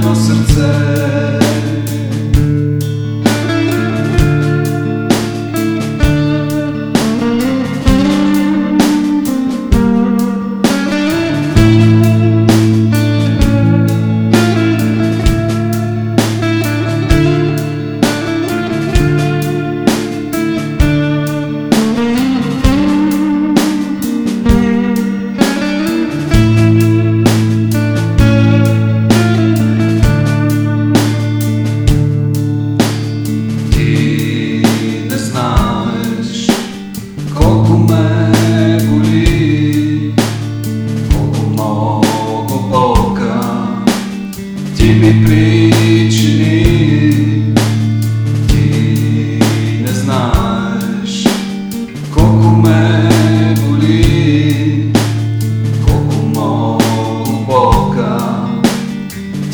ледено сърце.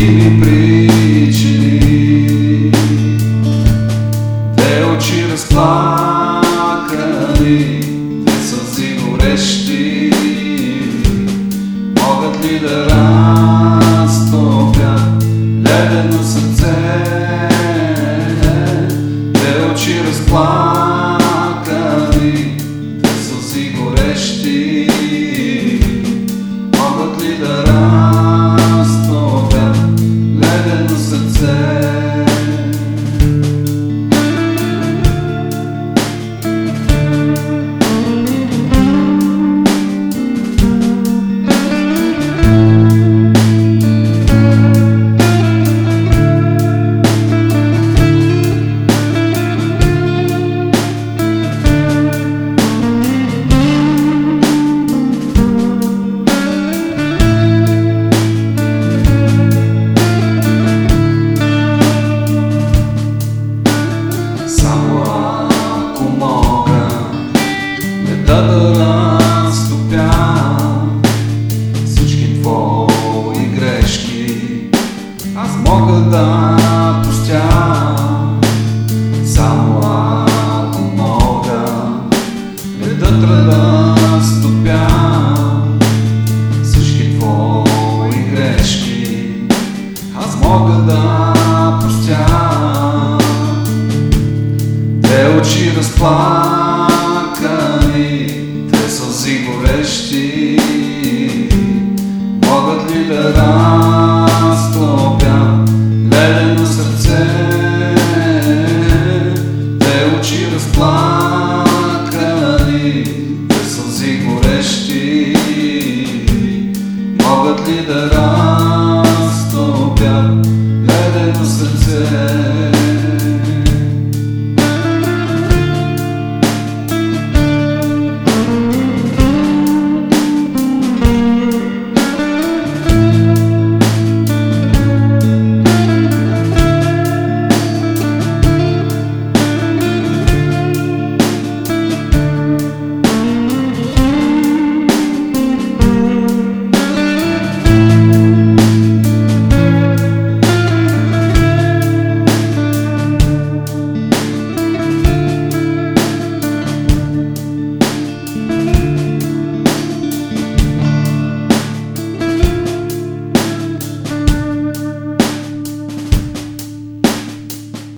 Ти ми причини. Те очи разплакани, те сълзи горещи, могат ли да разтопят ледено сърце? Те очи разплакани, Само ако мога не да тръда стопя всички твои грешки, аз мога да простя. Те очи разплакани, те сълзи горещи, могат ли да радят? she was blind.